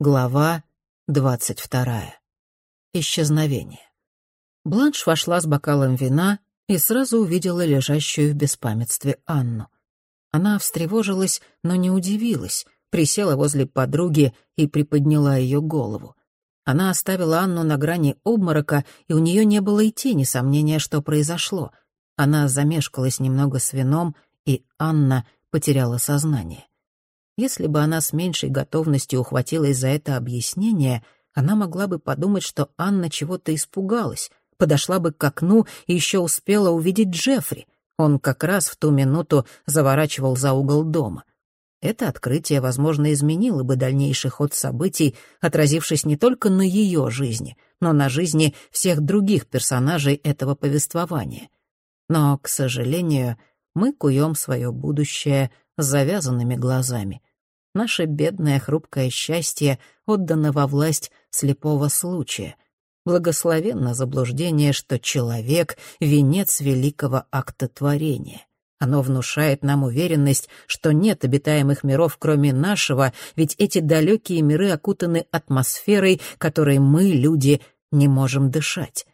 Глава двадцать вторая. Исчезновение. Бланш вошла с бокалом вина и сразу увидела лежащую в беспамятстве Анну. Она встревожилась, но не удивилась, присела возле подруги и приподняла ее голову. Она оставила Анну на грани обморока, и у нее не было и тени сомнения, что произошло. Она замешкалась немного с вином, и Анна потеряла сознание. Если бы она с меньшей готовностью ухватилась за это объяснение, она могла бы подумать, что Анна чего-то испугалась, подошла бы к окну и еще успела увидеть Джеффри. Он как раз в ту минуту заворачивал за угол дома. Это открытие, возможно, изменило бы дальнейший ход событий, отразившись не только на ее жизни, но на жизни всех других персонажей этого повествования. Но, к сожалению, мы куем свое будущее с завязанными глазами наше бедное хрупкое счастье отдано во власть слепого случая. Благословенно заблуждение, что человек — венец великого акта творения. Оно внушает нам уверенность, что нет обитаемых миров, кроме нашего, ведь эти далекие миры окутаны атмосферой, которой мы, люди, не можем дышать.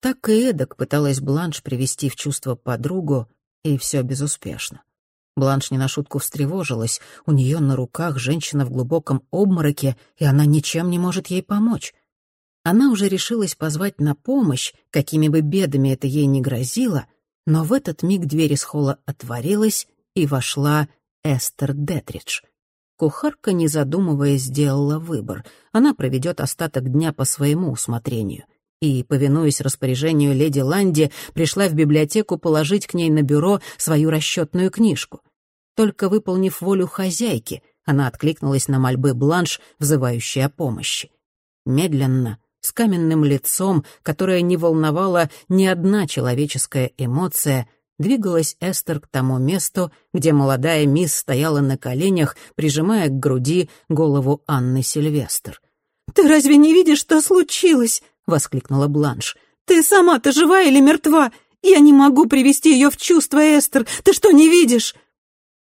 Так и эдак пыталась Бланш привести в чувство подругу, и все безуспешно. Бланш не на шутку встревожилась. У нее на руках женщина в глубоком обмороке, и она ничем не может ей помочь. Она уже решилась позвать на помощь, какими бы бедами это ей не грозило, но в этот миг дверь из холла отворилась, и вошла Эстер Детридж. Кухарка, не задумываясь, сделала выбор. Она проведет остаток дня по своему усмотрению — и, повинуясь распоряжению леди Ланди, пришла в библиотеку положить к ней на бюро свою расчетную книжку. Только выполнив волю хозяйки, она откликнулась на мольбы Бланш, взывающей о помощи. Медленно, с каменным лицом, которое не волновала ни одна человеческая эмоция, двигалась Эстер к тому месту, где молодая мисс стояла на коленях, прижимая к груди голову Анны Сильвестр. «Ты разве не видишь, что случилось?» — воскликнула Бланш. «Ты сама-то жива или мертва? Я не могу привести ее в чувство, Эстер. Ты что, не видишь?»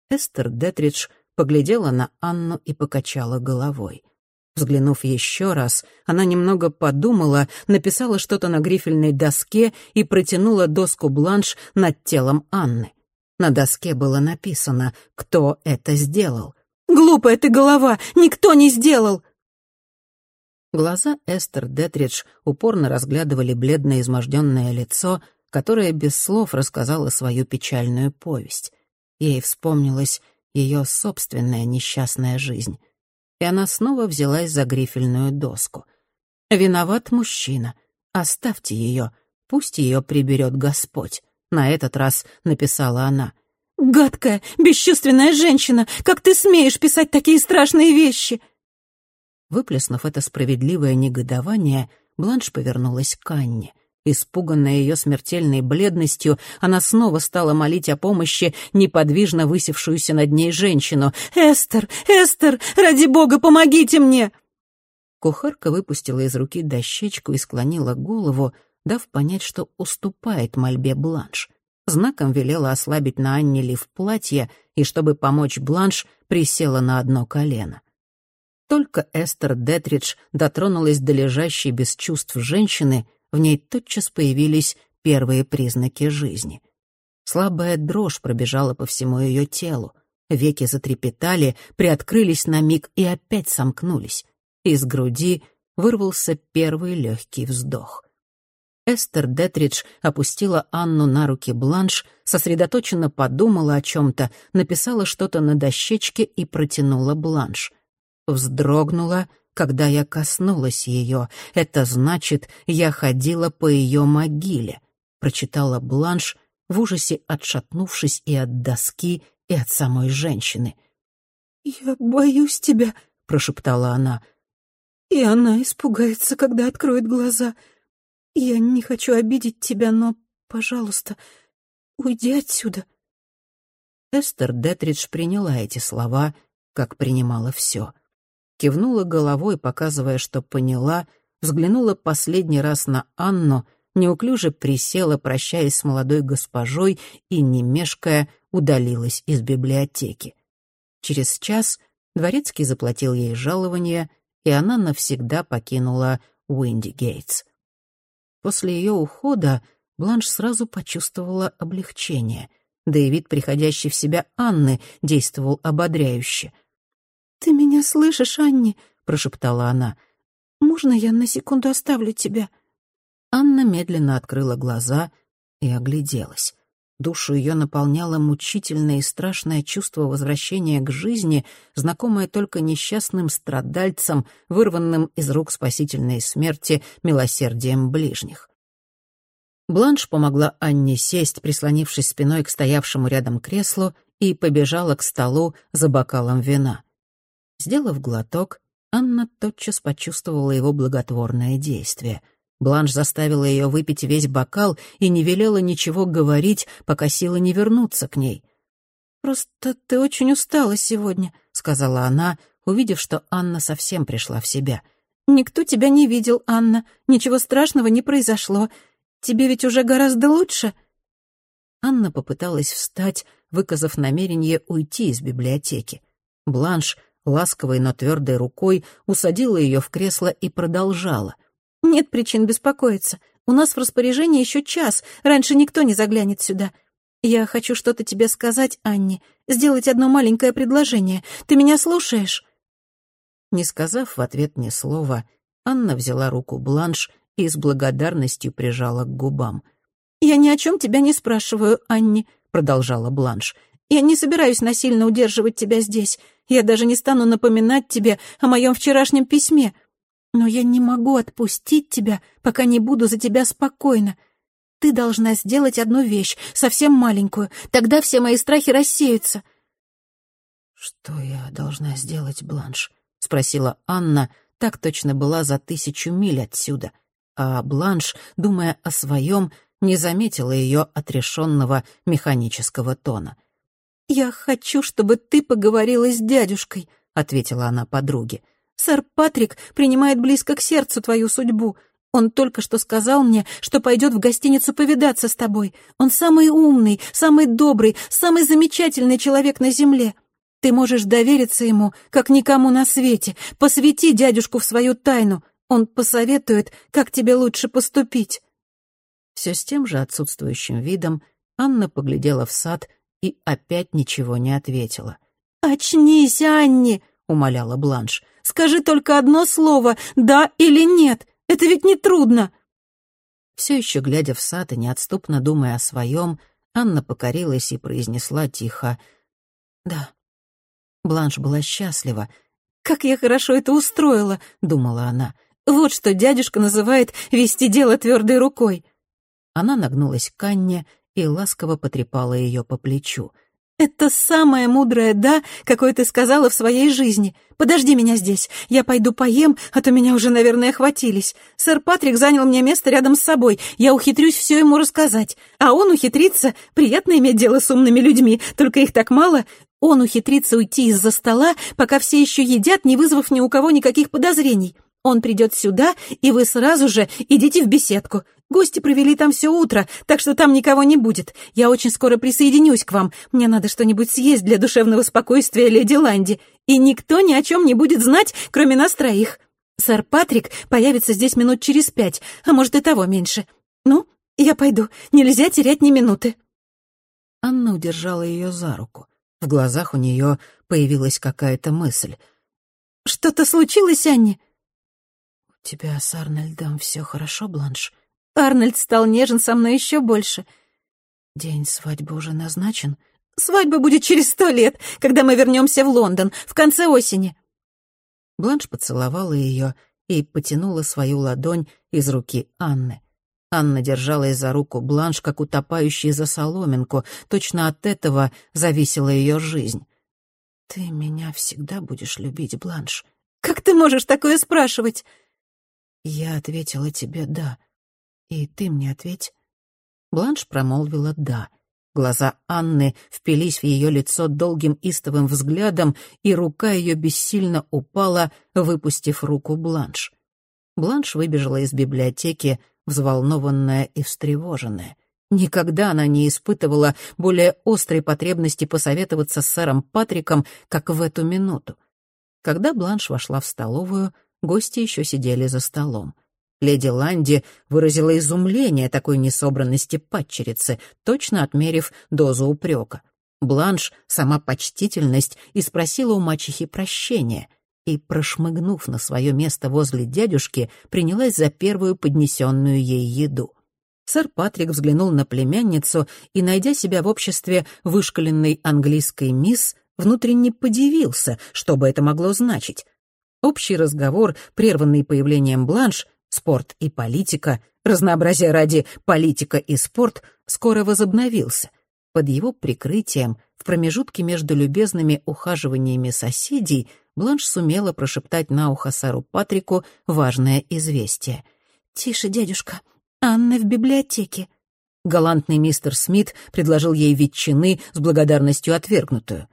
Эстер Детридж поглядела на Анну и покачала головой. Взглянув еще раз, она немного подумала, написала что-то на грифельной доске и протянула доску бланш над телом Анны. На доске было написано «Кто это сделал?». «Глупая ты голова! Никто не сделал!» Глаза Эстер Детридж упорно разглядывали бледное изможденное лицо, которое без слов рассказало свою печальную повесть. Ей вспомнилась ее собственная несчастная жизнь. И она снова взялась за грифельную доску. «Виноват мужчина. Оставьте ее. Пусть ее приберет Господь». На этот раз написала она. «Гадкая, бесчувственная женщина! Как ты смеешь писать такие страшные вещи?» Выплеснув это справедливое негодование, Бланш повернулась к Анне. Испуганная ее смертельной бледностью, она снова стала молить о помощи неподвижно высевшуюся над ней женщину. «Эстер! Эстер! Ради бога, помогите мне!» Кухарка выпустила из руки дощечку и склонила голову, дав понять, что уступает мольбе Бланш. Знаком велела ослабить на Анне лиф платье и, чтобы помочь Бланш, присела на одно колено. Только Эстер Детридж дотронулась до лежащей без чувств женщины, в ней тотчас появились первые признаки жизни. Слабая дрожь пробежала по всему ее телу. Веки затрепетали, приоткрылись на миг и опять сомкнулись. Из груди вырвался первый легкий вздох. Эстер Детридж опустила Анну на руки Бланш, сосредоточенно подумала о чем-то, написала что-то на дощечке и протянула Бланш — Вздрогнула, когда я коснулась ее. Это значит, я ходила по ее могиле. Прочитала бланш, в ужасе отшатнувшись и от доски, и от самой женщины. «Я боюсь тебя», — прошептала она. «И она испугается, когда откроет глаза. Я не хочу обидеть тебя, но, пожалуйста, уйди отсюда». Эстер Детридж приняла эти слова, как принимала все кивнула головой, показывая, что поняла, взглянула последний раз на Анну, неуклюже присела, прощаясь с молодой госпожой, и, не мешкая, удалилась из библиотеки. Через час дворецкий заплатил ей жалование, и она навсегда покинула Уинди Гейтс. После ее ухода Бланш сразу почувствовала облегчение, да и вид приходящей в себя Анны действовал ободряюще. «Ты меня слышишь, Анни?» — прошептала она. «Можно я на секунду оставлю тебя?» Анна медленно открыла глаза и огляделась. Душу ее наполняло мучительное и страшное чувство возвращения к жизни, знакомое только несчастным страдальцам, вырванным из рук спасительной смерти милосердием ближних. Бланш помогла Анне сесть, прислонившись спиной к стоявшему рядом креслу, и побежала к столу за бокалом вина. Сделав глоток, Анна тотчас почувствовала его благотворное действие — Бланш заставила ее выпить весь бокал и не велела ничего говорить, пока силы не вернутся к ней. «Просто ты очень устала сегодня», — сказала она, увидев, что Анна совсем пришла в себя. «Никто тебя не видел, Анна. Ничего страшного не произошло. Тебе ведь уже гораздо лучше». Анна попыталась встать, выказав намерение уйти из библиотеки. Бланш, ласковой, но твердой рукой, усадила ее в кресло и продолжала. «Нет причин беспокоиться. У нас в распоряжении еще час. Раньше никто не заглянет сюда. Я хочу что-то тебе сказать, Анне. Сделать одно маленькое предложение. Ты меня слушаешь?» Не сказав в ответ ни слова, Анна взяла руку Бланш и с благодарностью прижала к губам. «Я ни о чем тебя не спрашиваю, Анни», — продолжала Бланш. «Я не собираюсь насильно удерживать тебя здесь. Я даже не стану напоминать тебе о моем вчерашнем письме. Но я не могу отпустить тебя, пока не буду за тебя спокойна. Ты должна сделать одну вещь, совсем маленькую, тогда все мои страхи рассеются». «Что я должна сделать, Бланш?» — спросила Анна, так точно была за тысячу миль отсюда. А Бланш, думая о своем, не заметила ее отрешенного механического тона. «Я хочу, чтобы ты поговорила с дядюшкой», — ответила она подруге. Сэр Патрик принимает близко к сердцу твою судьбу. Он только что сказал мне, что пойдет в гостиницу повидаться с тобой. Он самый умный, самый добрый, самый замечательный человек на земле. Ты можешь довериться ему, как никому на свете. Посвяти дядюшку в свою тайну. Он посоветует, как тебе лучше поступить». Все с тем же отсутствующим видом Анна поглядела в сад и опять ничего не ответила. «Очнись, Анни!» — умоляла Бланш. «Скажи только одно слово, да или нет. Это ведь не трудно». Все еще глядя в сад и неотступно думая о своем, Анна покорилась и произнесла тихо «Да». Бланш была счастлива. «Как я хорошо это устроила», — думала она. «Вот что дядюшка называет вести дело твердой рукой». Она нагнулась к Анне и ласково потрепала ее по плечу — «Это самое мудрое «да», какое ты сказала в своей жизни. Подожди меня здесь. Я пойду поем, а то меня уже, наверное, хватились. Сэр Патрик занял мне место рядом с собой. Я ухитрюсь все ему рассказать. А он ухитрится. Приятно иметь дело с умными людьми, только их так мало. Он ухитрится уйти из-за стола, пока все еще едят, не вызвав ни у кого никаких подозрений. Он придет сюда, и вы сразу же идите в беседку. Гости провели там все утро, так что там никого не будет. Я очень скоро присоединюсь к вам. Мне надо что-нибудь съесть для душевного спокойствия леди Ланди. И никто ни о чем не будет знать, кроме нас троих. Сэр Патрик появится здесь минут через пять, а может и того меньше. Ну, я пойду. Нельзя терять ни минуты». Анна удержала ее за руку. В глазах у нее появилась какая-то мысль. «Что-то случилось, Анни?» «У тебя с Арнольдом все хорошо, Бланш?» Арнольд стал нежен со мной еще больше. День свадьбы уже назначен. Свадьба будет через сто лет, когда мы вернемся в Лондон, в конце осени. Бланш поцеловала ее и потянула свою ладонь из руки Анны. Анна держалась за руку Бланш, как утопающий за соломинку. Точно от этого зависела ее жизнь. «Ты меня всегда будешь любить, Бланш». «Как ты можешь такое спрашивать?» Я ответила тебе «да». «И ты мне ответь». Бланш промолвила «да». Глаза Анны впились в ее лицо долгим истовым взглядом, и рука ее бессильно упала, выпустив руку Бланш. Бланш выбежала из библиотеки, взволнованная и встревоженная. Никогда она не испытывала более острой потребности посоветоваться с сэром Патриком, как в эту минуту. Когда Бланш вошла в столовую, гости еще сидели за столом. Леди Ланди выразила изумление такой несобранности падчерицы, точно отмерив дозу упрека. Бланш, сама почтительность, и спросила у мачехи прощения, и, прошмыгнув на свое место возле дядюшки, принялась за первую поднесенную ей еду. Сэр Патрик взглянул на племянницу и, найдя себя в обществе вышкаленной английской мисс, внутренне подивился, что бы это могло значить. Общий разговор, прерванный появлением Бланш, спорт и политика, разнообразие ради политика и спорт, скоро возобновился. Под его прикрытием, в промежутке между любезными ухаживаниями соседей, Бланш сумела прошептать на ухо сэру Патрику важное известие. «Тише, дядюшка, Анна в библиотеке». Галантный мистер Смит предложил ей ветчины с благодарностью отвергнутую.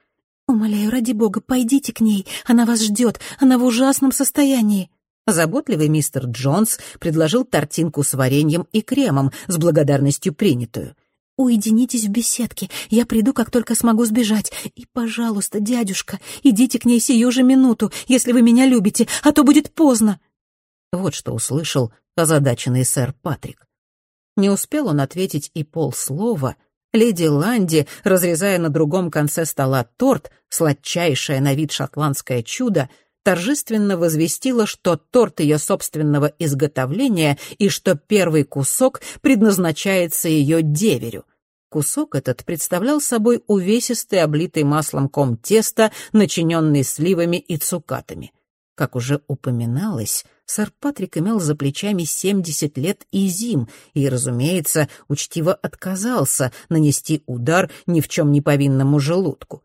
«Умоляю, ради бога, пойдите к ней. Она вас ждет. Она в ужасном состоянии». Заботливый мистер Джонс предложил тортинку с вареньем и кремом, с благодарностью принятую. «Уединитесь в беседке. Я приду, как только смогу сбежать. И, пожалуйста, дядюшка, идите к ней сию же минуту, если вы меня любите, а то будет поздно». Вот что услышал озадаченный сэр Патрик. Не успел он ответить и полслова — Леди Ланди, разрезая на другом конце стола торт, сладчайшее на вид шотландское чудо, торжественно возвестила, что торт ее собственного изготовления и что первый кусок предназначается ее деверю. Кусок этот представлял собой увесистый, облитый маслом ком теста, начиненный сливами и цукатами. Как уже упоминалось, сэр Патрик имел за плечами семьдесят лет и зим, и, разумеется, учтиво отказался нанести удар ни в чем не повинному желудку.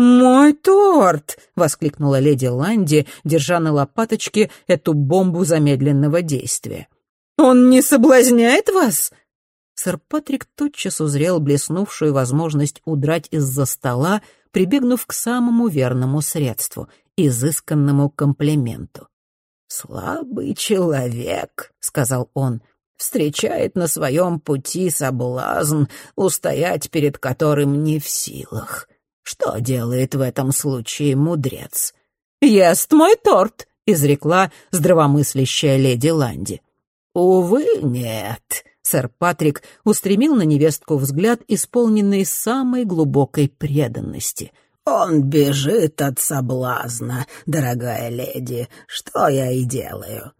«Мой торт!» — воскликнула леди Ланди, держа на лопаточке эту бомбу замедленного действия. «Он не соблазняет вас?» Сэр Патрик тотчас узрел блеснувшую возможность удрать из-за стола, прибегнув к самому верному средству изысканному комплименту. «Слабый человек», — сказал он, — «встречает на своем пути соблазн, устоять перед которым не в силах. Что делает в этом случае мудрец?» «Ест мой торт», — изрекла здравомыслящая леди Ланди. «Увы, нет», — сэр Патрик устремил на невестку взгляд, исполненный самой глубокой преданности — «Он бежит от соблазна, дорогая леди, что я и делаю».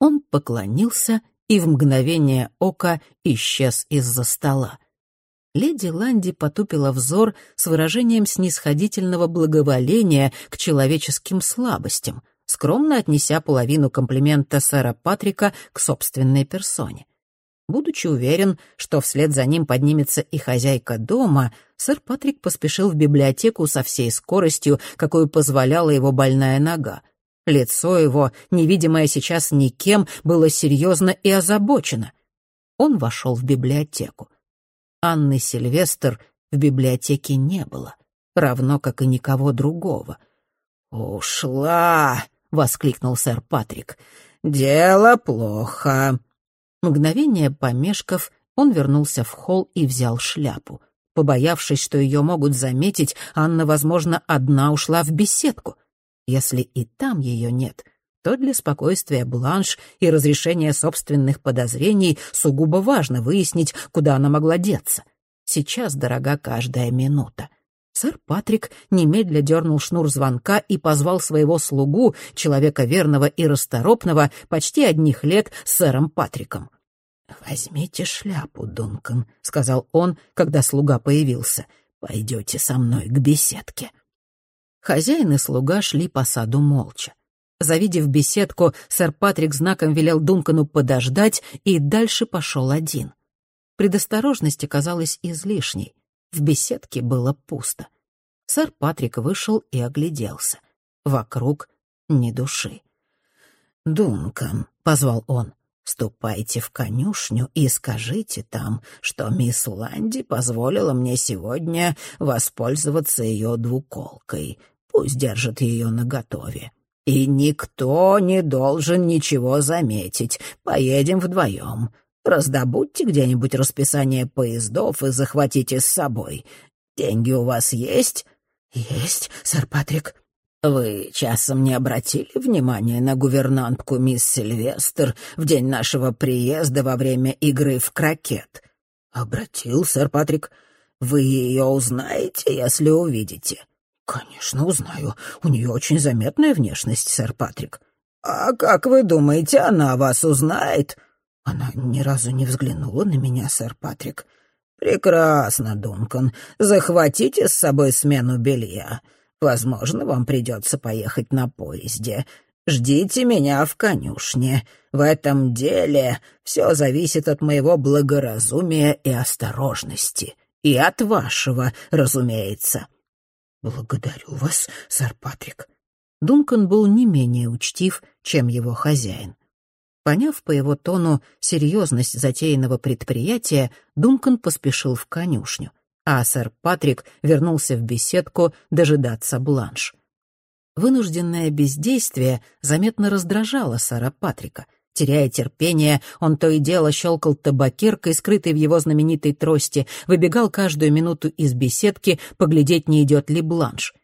Он поклонился и в мгновение ока исчез из-за стола. Леди Ланди потупила взор с выражением снисходительного благоволения к человеческим слабостям, скромно отнеся половину комплимента сэра Патрика к собственной персоне. Будучи уверен, что вслед за ним поднимется и хозяйка дома, сэр Патрик поспешил в библиотеку со всей скоростью, какую позволяла его больная нога. Лицо его, невидимое сейчас никем, было серьезно и озабочено. Он вошел в библиотеку. Анны Сильвестр в библиотеке не было, равно как и никого другого. «Ушла!» — воскликнул сэр Патрик. «Дело плохо. Мгновение помешков, он вернулся в холл и взял шляпу. Побоявшись, что ее могут заметить, Анна, возможно, одна ушла в беседку. Если и там ее нет, то для спокойствия Бланш и разрешения собственных подозрений сугубо важно выяснить, куда она могла деться. Сейчас дорога каждая минута. Сэр Патрик немедля дернул шнур звонка и позвал своего слугу, человека верного и расторопного, почти одних лет сэром Патриком. «Возьмите шляпу, Дункан», — сказал он, когда слуга появился. «Пойдете со мной к беседке». Хозяин и слуга шли по саду молча. Завидев беседку, сэр Патрик знаком велел Дункану подождать и дальше пошел один. Предосторожность оказалась излишней. В беседке было пусто. Сэр Патрик вышел и огляделся. Вокруг ни души. «Дункан», — позвал он, — «ступайте в конюшню и скажите там, что мисс Ланди позволила мне сегодня воспользоваться ее двуколкой. Пусть держит ее наготове. И никто не должен ничего заметить. Поедем вдвоем. Раздобудьте где-нибудь расписание поездов и захватите с собой. Деньги у вас есть?» «Есть, сэр Патрик». «Вы часом не обратили внимания на гувернантку мисс Сильвестр в день нашего приезда во время игры в крокет?» «Обратил, сэр Патрик. Вы ее узнаете, если увидите?» «Конечно, узнаю. У нее очень заметная внешность, сэр Патрик». «А как вы думаете, она вас узнает?» «Она ни разу не взглянула на меня, сэр Патрик». «Прекрасно, Дункан. Захватите с собой смену белья. Возможно, вам придется поехать на поезде. Ждите меня в конюшне. В этом деле все зависит от моего благоразумия и осторожности. И от вашего, разумеется». «Благодарю вас, сэр Патрик». Дункан был не менее учтив, чем его хозяин. Поняв по его тону серьезность затеянного предприятия, Дункан поспешил в конюшню, а сэр Патрик вернулся в беседку дожидаться бланш. Вынужденное бездействие заметно раздражало сэра Патрика. Теряя терпение, он то и дело щелкал табакеркой, скрытой в его знаменитой трости, выбегал каждую минуту из беседки поглядеть, не идет ли бланш.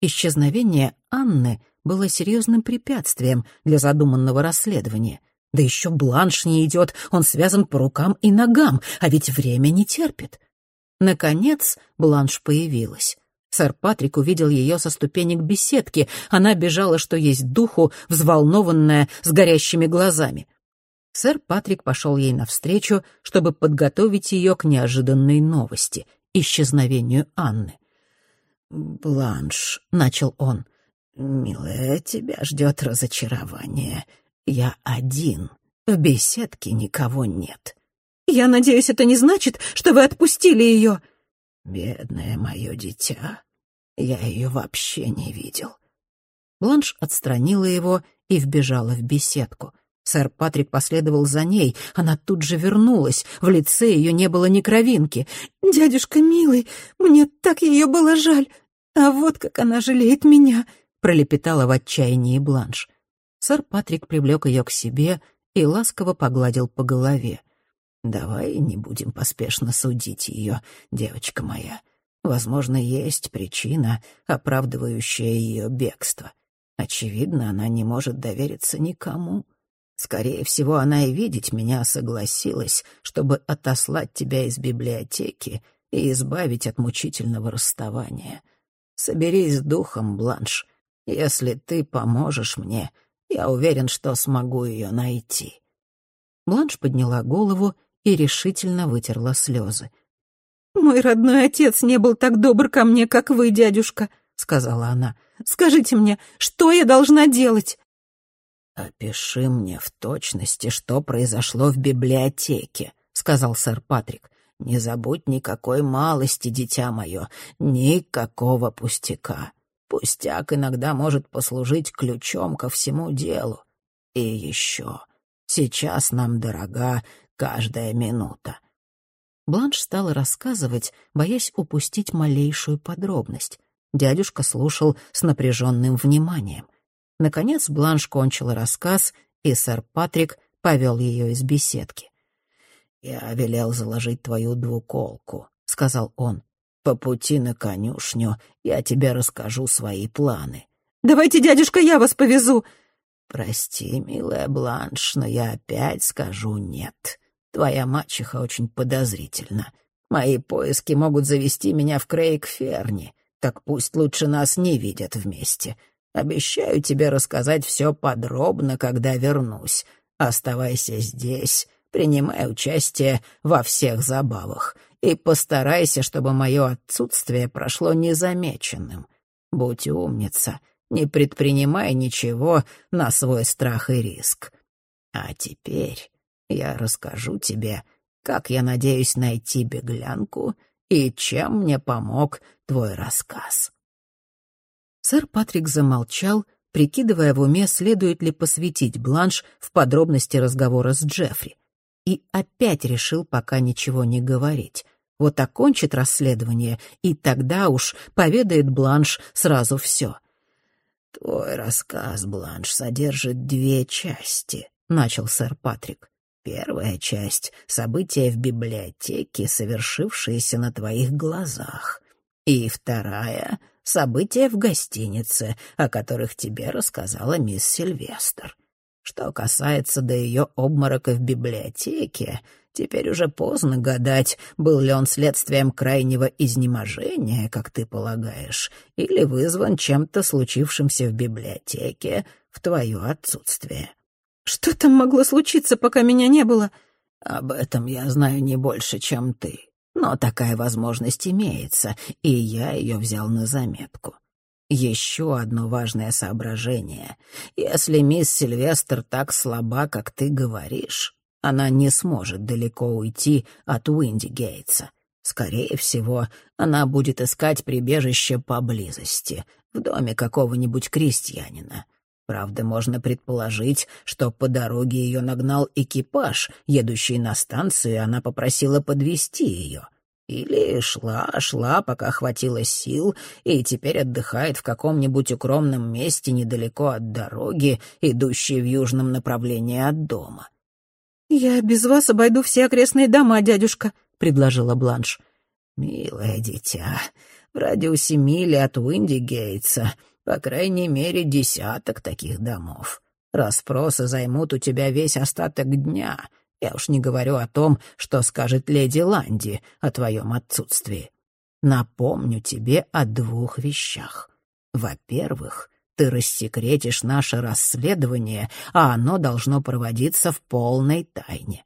Исчезновение Анны было серьезным препятствием для задуманного расследования. Да еще бланш не идет, он связан по рукам и ногам, а ведь время не терпит. Наконец бланш появилась. Сэр Патрик увидел ее со ступенек беседки. Она бежала, что есть духу, взволнованная, с горящими глазами. Сэр Патрик пошел ей навстречу, чтобы подготовить ее к неожиданной новости — исчезновению Анны. «Бланш», — начал он, — «милая, тебя ждет разочарование. Я один. В беседке никого нет. Я надеюсь, это не значит, что вы отпустили ее. Бедное мое дитя. Я ее вообще не видел. Бланш отстранила его и вбежала в беседку. Сэр Патрик последовал за ней. Она тут же вернулась. В лице ее не было ни кровинки. «Дядюшка милый, мне так ее было жаль. А вот как она жалеет меня», — пролепетала в отчаянии Бланш. Сэр Патрик привлек ее к себе и ласково погладил по голове. «Давай не будем поспешно судить ее, девочка моя. Возможно, есть причина, оправдывающая ее бегство. Очевидно, она не может довериться никому. Скорее всего, она и видеть меня согласилась, чтобы отослать тебя из библиотеки и избавить от мучительного расставания. Соберись с духом, Бланш. Если ты поможешь мне, я уверен, что смогу ее найти». Бланш подняла голову и решительно вытерла слезы. «Мой родной отец не был так добр ко мне, как вы, дядюшка», — сказала она. «Скажите мне, что я должна делать?» «Опиши мне в точности, что произошло в библиотеке», — сказал сэр Патрик. «Не забудь никакой малости, дитя мое, никакого пустяка. Пустяк иногда может послужить ключом ко всему делу. И еще, сейчас нам дорога каждая минута. Бланш стала рассказывать, боясь упустить малейшую подробность. Дядюшка слушал с напряженным вниманием. Наконец Бланш кончила рассказ, и сэр Патрик повел ее из беседки. «Я велел заложить твою двуколку», — сказал он. По пути на конюшню я тебе расскажу свои планы. Давайте, дядюшка, я вас повезу. Прости, милая Бланш, но я опять скажу нет. Твоя мачеха очень подозрительна. Мои поиски могут завести меня в Крейг-Ферни. Так пусть лучше нас не видят вместе. Обещаю тебе рассказать все подробно, когда вернусь. Оставайся здесь, принимай участие во всех забавах и постарайся, чтобы мое отсутствие прошло незамеченным. Будь умница, не предпринимай ничего на свой страх и риск. А теперь я расскажу тебе, как я надеюсь найти беглянку и чем мне помог твой рассказ». Сэр Патрик замолчал, прикидывая в уме, следует ли посвятить Бланш в подробности разговора с Джеффри и опять решил пока ничего не говорить. Вот окончит расследование, и тогда уж поведает Бланш сразу все. «Твой рассказ, Бланш, содержит две части», — начал сэр Патрик. «Первая часть — события в библиотеке, совершившиеся на твоих глазах. И вторая — события в гостинице, о которых тебе рассказала мисс Сильвестр. Что касается до ее обморока в библиотеке, теперь уже поздно гадать, был ли он следствием крайнего изнеможения, как ты полагаешь, или вызван чем-то случившимся в библиотеке в твое отсутствие. Что там могло случиться, пока меня не было? Об этом я знаю не больше, чем ты. Но такая возможность имеется, и я ее взял на заметку. Еще одно важное соображение. Если мисс Сильвестр так слаба, как ты говоришь, она не сможет далеко уйти от Уинди Гейтса. Скорее всего, она будет искать прибежище поблизости, в доме какого-нибудь крестьянина. Правда, можно предположить, что по дороге ее нагнал экипаж, едущий на станцию, и она попросила подвести ее. Или шла, шла, пока хватило сил, и теперь отдыхает в каком-нибудь укромном месте недалеко от дороги, идущей в южном направлении от дома. «Я без вас обойду все окрестные дома, дядюшка», — предложила Бланш. «Милое дитя, в радиусе мили от Уинди Гейтса по крайней мере, десяток таких домов. Расспросы займут у тебя весь остаток дня. Я уж не говорю о том, что скажет леди Ланди о твоем отсутствии. Напомню тебе о двух вещах. Во-первых, ты рассекретишь наше расследование, а оно должно проводиться в полной тайне.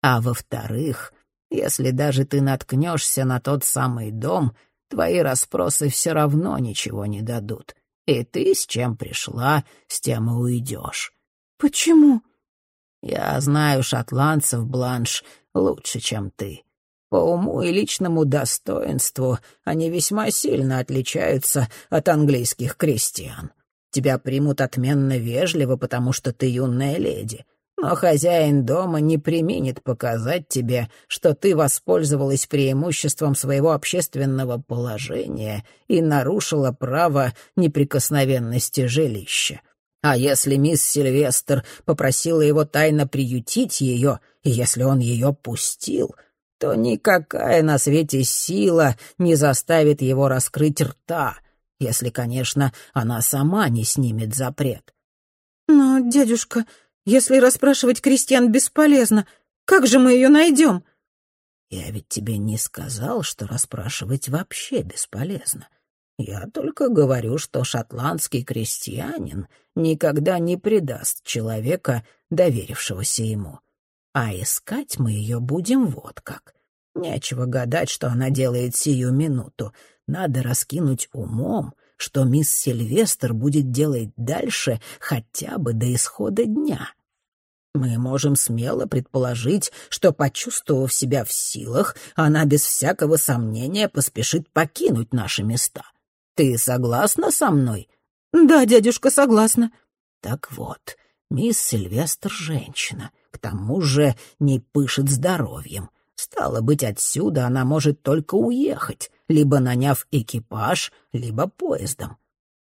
А во-вторых, если даже ты наткнешься на тот самый дом, твои расспросы все равно ничего не дадут. И ты с чем пришла, с тем и уйдешь. Почему? Я знаю шотландцев, Бланш, лучше, чем ты. По уму и личному достоинству они весьма сильно отличаются от английских крестьян. Тебя примут отменно вежливо, потому что ты юная леди но хозяин дома не применит показать тебе, что ты воспользовалась преимуществом своего общественного положения и нарушила право неприкосновенности жилища. А если мисс Сильвестр попросила его тайно приютить ее, и если он ее пустил, то никакая на свете сила не заставит его раскрыть рта, если, конечно, она сама не снимет запрет. «Но, дядюшка, если расспрашивать крестьян бесполезно, как же мы ее найдем?» «Я ведь тебе не сказал, что расспрашивать вообще бесполезно. Я только говорю, что шотландский крестьянин никогда не предаст человека, доверившегося ему. А искать мы ее будем вот как. Нечего гадать, что она делает сию минуту. Надо раскинуть умом, что мисс Сильвестр будет делать дальше хотя бы до исхода дня. Мы можем смело предположить, что, почувствовав себя в силах, она без всякого сомнения поспешит покинуть наши места. Ты согласна со мной? Да, дядюшка, согласна. Так вот, мисс Сильвестр — женщина, к тому же не пышет здоровьем. Стало быть, отсюда она может только уехать, либо наняв экипаж, либо поездом.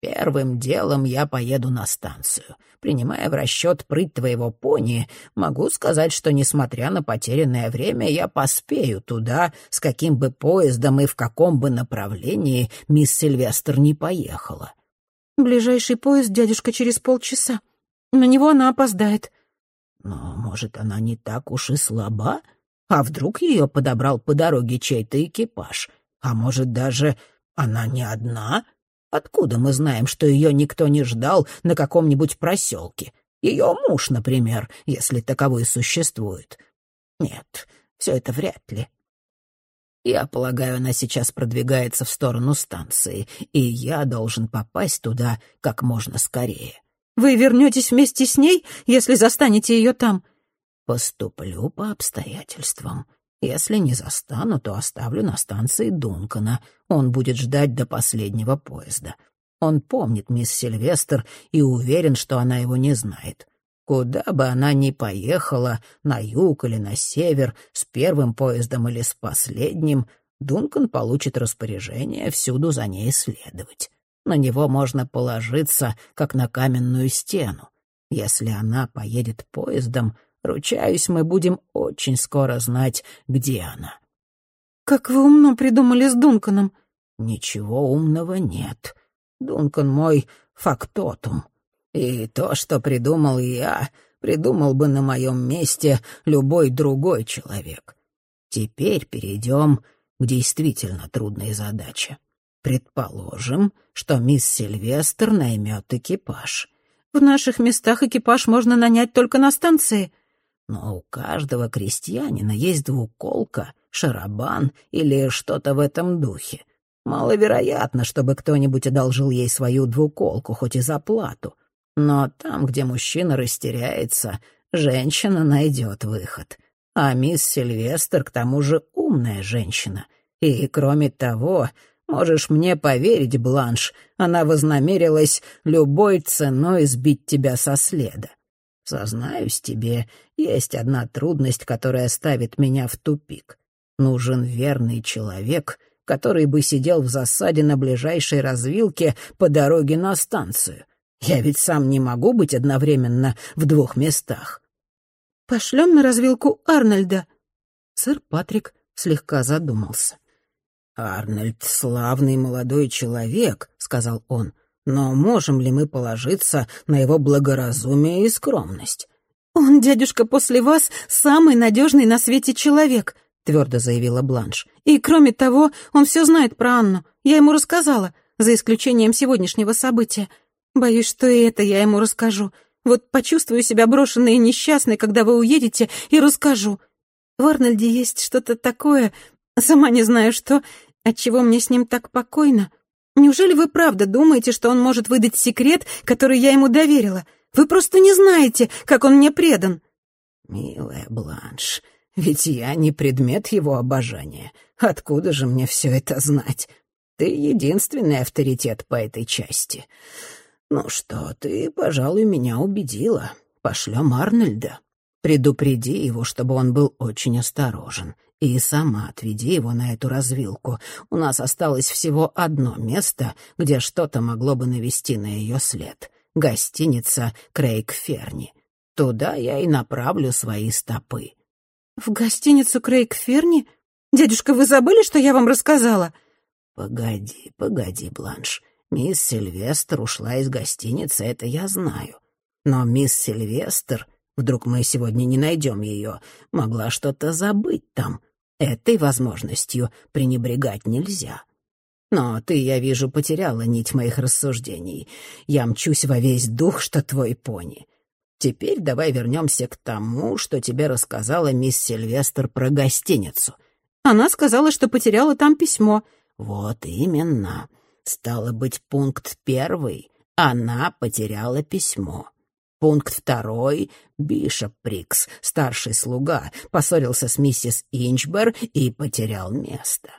Первым делом я поеду на станцию. Принимая в расчет прыть твоего пони, могу сказать, что, несмотря на потерянное время, я поспею туда, с каким бы поездом и в каком бы направлении мисс Сильвестр не поехала. Ближайший поезд, дядюшка, через полчаса. На него она опоздает. Но, может, она не так уж и слаба? А вдруг ее подобрал по дороге чей-то экипаж? А может, даже она не одна? Откуда мы знаем, что ее никто не ждал на каком-нибудь проселке? Ее муж, например, если таковой существует. Нет, все это вряд ли. Я полагаю, она сейчас продвигается в сторону станции, и я должен попасть туда как можно скорее. Вы вернетесь вместе с ней, если застанете ее там? Поступлю по обстоятельствам. Если не застану, то оставлю на станции Дункана. Он будет ждать до последнего поезда. Он помнит мисс Сильвестр и уверен, что она его не знает. Куда бы она ни поехала, на юг или на север, с первым поездом или с последним, Дункан получит распоряжение всюду за ней следовать. На него можно положиться, как на каменную стену. Если она поедет поездом, Ручаюсь, мы будем очень скоро знать, где она». «Как вы умно придумали с Дунканом». Ничего умного нет. Дункан мой фактотум. И то, что придумал я, придумал бы на моем месте любой другой человек. Теперь перейдем к действительно трудной задаче. Предположим, что мисс Сильвестр наймет экипаж. В наших местах экипаж можно нанять только на станции. Но у каждого крестьянина есть двуколка, шарабан или что-то в этом духе. Маловероятно, чтобы кто-нибудь одолжил ей свою двуколку, хоть и за плату. Но там, где мужчина растеряется, женщина найдет выход. А мисс Сильвестр, к тому же, умная женщина. И, кроме того, можешь мне поверить, Бланш, она вознамерилась любой ценой сбить тебя со следа. Сознаюсь тебе, есть одна трудность, которая ставит меня в тупик. Нужен верный человек, который бы сидел в засаде на ближайшей развилке по дороге на станцию — я ведь сам не могу быть одновременно в двух местах. Пошлем на развилку Арнольда. Сэр Патрик слегка задумался. «Арнольд — славный молодой человек», — сказал он, «но можем ли мы положиться на его благоразумие и скромность?» «Он, дядюшка, после вас самый надежный на свете человек», — твердо заявила Бланш. «И, кроме того, он все знает про Анну. Я ему рассказала, за исключением сегодняшнего события. Боюсь, что и это я ему расскажу. Вот почувствую себя брошенной и несчастной, когда вы уедете, и расскажу. В Арнольде есть что-то такое, сама не знаю что, отчего мне с ним так покойно. Неужели вы правда думаете, что он может выдать секрет, который я ему доверила? Вы просто не знаете, как он мне предан. Милая Бланш, ведь я не предмет его обожания. Откуда же мне все это знать? Ты единственный авторитет по этой части. «Ну что, ты, пожалуй, меня убедила. Пошлем Арнольда. Предупреди его, чтобы он был очень осторожен. И сама отведи его на эту развилку. У нас осталось всего одно место, где что-то могло бы навести на ее след. Гостиница Крейг Ферни. Туда я и направлю свои стопы». «В гостиницу Крейг Ферни? Дядюшка, вы забыли, что я вам рассказала?» «Погоди, погоди, Бланш. Мисс Сильвестр ушла из гостиницы, это я знаю. Но мисс Сильвестр, вдруг мы сегодня не найдем ее, могла что-то забыть там. Этой возможностью пренебрегать нельзя. Но ты, я вижу, потеряла нить моих рассуждений. Я мчусь во весь дух, что твой пони. Теперь давай вернемся к тому, что тебе рассказала мисс Сильвестр про гостиницу. Она сказала, что потеряла там письмо. Вот именно. Стало быть, пункт первый — она потеряла письмо. Пункт второй — Бишоп Прикс, старший слуга, поссорился с миссис Инчбер и потерял место.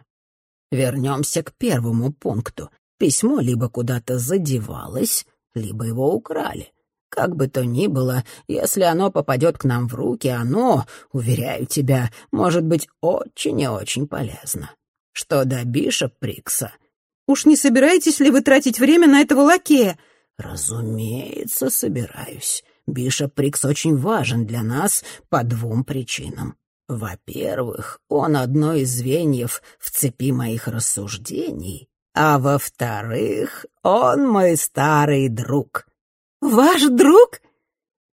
Вернемся к первому пункту. Письмо либо куда-то задевалось, либо его украли. Как бы то ни было, если оно попадет к нам в руки, оно, уверяю тебя, может быть очень и очень полезно. Что до Бишоп Прикса — Уж не собираетесь ли вы тратить время на этого лакея?» «Разумеется, собираюсь. Бишоп Прикс очень важен для нас по двум причинам. Во-первых, он одно из звеньев в цепи моих рассуждений, а во-вторых, он мой старый друг». «Ваш друг?»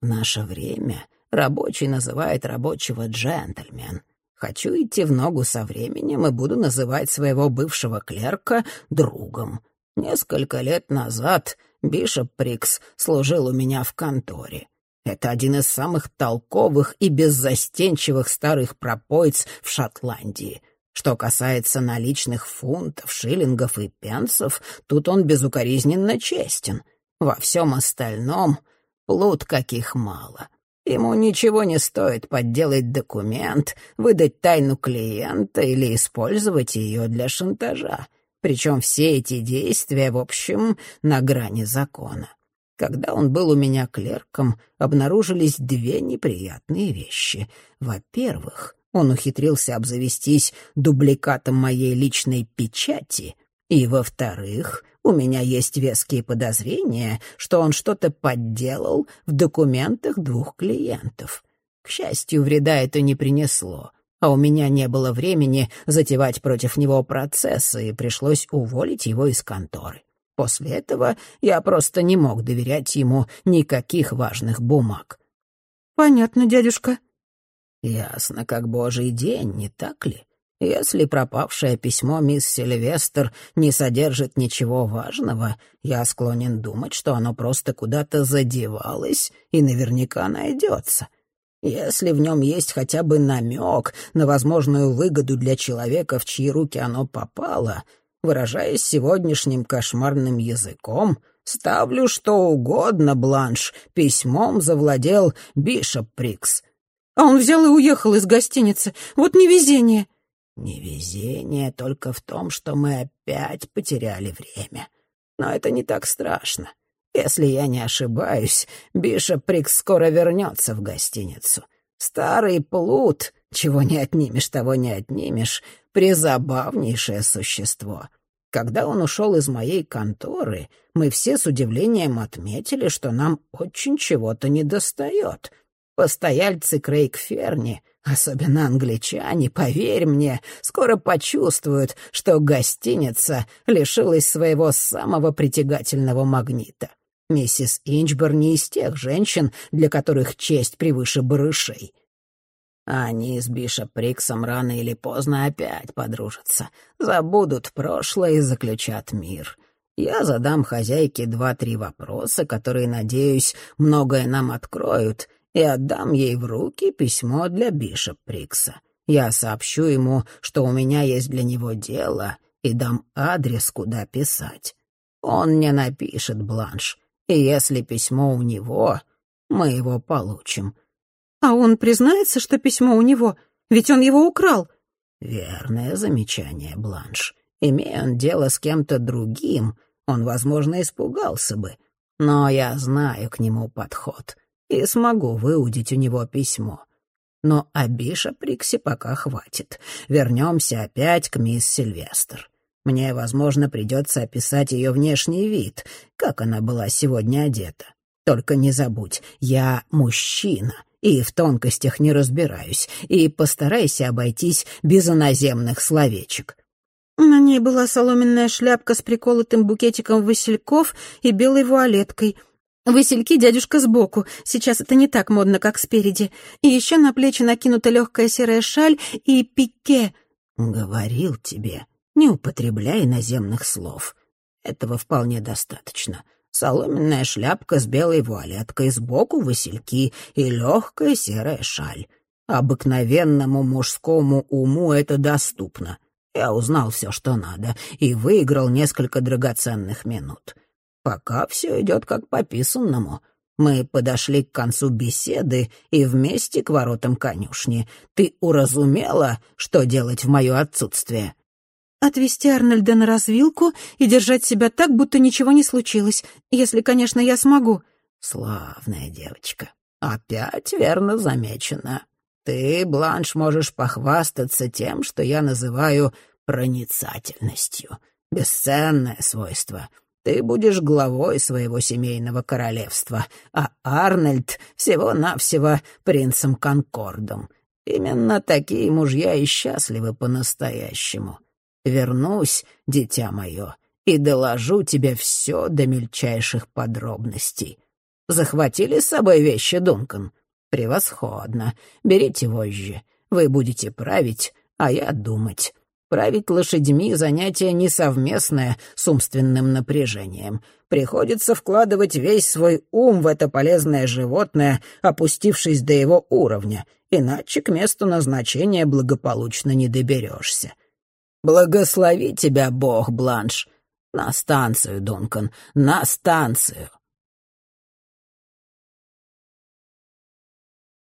В наше время рабочий называет рабочего джентльмен — Хочу идти в ногу со временем и буду называть своего бывшего клерка другом. Несколько лет назад Бишоп Прикс служил у меня в конторе. Это один из самых толковых и беззастенчивых старых пропоиц в Шотландии. Что касается наличных фунтов, шиллингов и пенсов, тут он безукоризненно честен. Во всем остальном плут каких мало. Ему ничего не стоит подделать документ, выдать тайну клиента или использовать ее для шантажа. Причем все эти действия, в общем, на грани закона. Когда он был у меня клерком, обнаружились две неприятные вещи. Во-первых, он ухитрился обзавестись дубликатом моей личной печати, и, во-вторых, у меня есть веские подозрения, что он что-то подделал в документах двух клиентов. К счастью, вреда это не принесло. А у меня не было времени затевать против него процессы, и пришлось уволить его из конторы. После этого я просто не мог доверять ему никаких важных бумаг. «Понятно, дядюшка». «Ясно, как божий день, не так ли? Если пропавшее письмо мисс Сильвестр не содержит ничего важного, я склонен думать, что оно просто куда-то задевалось и наверняка найдется. Если в нем есть хотя бы намек на возможную выгоду для человека, в чьи руки оно попало, выражаясь сегодняшним кошмарным языком, ставлю что угодно, Бланш, письмом завладел Бишоп Прикс. А он взял и уехал из гостиницы. Вот невезение. Невезение только в том, что мы опять потеряли время. Но это не так страшно. Если я не ошибаюсь, Бишоп Прикс скоро вернется в гостиницу. Старый плут, чего не отнимешь, того не отнимешь, призабавнейшее существо. Когда он ушел из моей конторы, мы все с удивлением отметили, что нам очень чего-то недостает. Постояльцы Крейг-Ферни, особенно англичане, поверь мне, скоро почувствуют, что гостиница лишилась своего самого притягательного магнита. Миссис Инчбор не из тех женщин, для которых честь превыше барышей. Они с Бишоп Приксом рано или поздно опять подружатся, забудут прошлое и заключат мир. Я задам хозяйке два-три вопроса, которые, надеюсь, многое нам откроют, и отдам ей в руки письмо для Бишоп Прикса. Я сообщу ему, что у меня есть для него дело, и дам адрес, куда писать. Он мне напишет, Бланш, и если письмо у него, мы его получим». «А он признается, что письмо у него? Ведь он его украл». «Верное замечание, Бланш. Имея он дело с кем-то другим, он, возможно, испугался бы. Но я знаю к нему подход и смогу выудить у него письмо. Но о Биша Приксе пока хватит. Вернемся опять к мисс Сильвестр. Мне, возможно, придется описать ее внешний вид, как она была сегодня одета. Только не забудь, я мужчина, и в тонкостях не разбираюсь, и постарайся обойтись без иноземных словечек». На ней была соломенная шляпка с приколотым букетиком васильков и белой вуалеткой. Васильки дядюшка сбоку, сейчас это не так модно, как спереди. И еще на плечи накинута легкая серая шаль и пике. «Говорил тебе, не употребляй наземных слов. Этого вполне достаточно. Соломенная шляпка с белой вуалеткой, сбоку васильки и легкая серая шаль. Обыкновенному мужскому уму это доступно. Я узнал все, что надо, и выиграл несколько драгоценных минут. Пока все идет как по писанному. Мы подошли к концу беседы и вместе к воротам конюшни. Ты уразумела, что делать в мое отсутствие?» Отвести Арнольда на развилку и держать себя так, будто ничего не случилось, если, конечно, я смогу. Славная девочка. Опять верно замечено. Ты, Бланш, можешь похвастаться тем, что я называю проницательностью. Бесценное свойство. Ты будешь главой своего семейного королевства, а Арнольд всего-навсего принцем Конкордом. Именно такие мужья и счастливы по-настоящему. Вернусь, дитя мое, и доложу тебе все до мельчайших подробностей. Захватили с собой вещи, Дункан? Превосходно. Берите вожжи. Вы будете править, а я думать. Править лошадьми — занятие не совместное с умственным напряжением. Приходится вкладывать весь свой ум в это полезное животное, опустившись до его уровня, иначе к месту назначения благополучно не доберешься. Благослови тебя, Бог, Бланш. На станцию, Дункан, на станцию.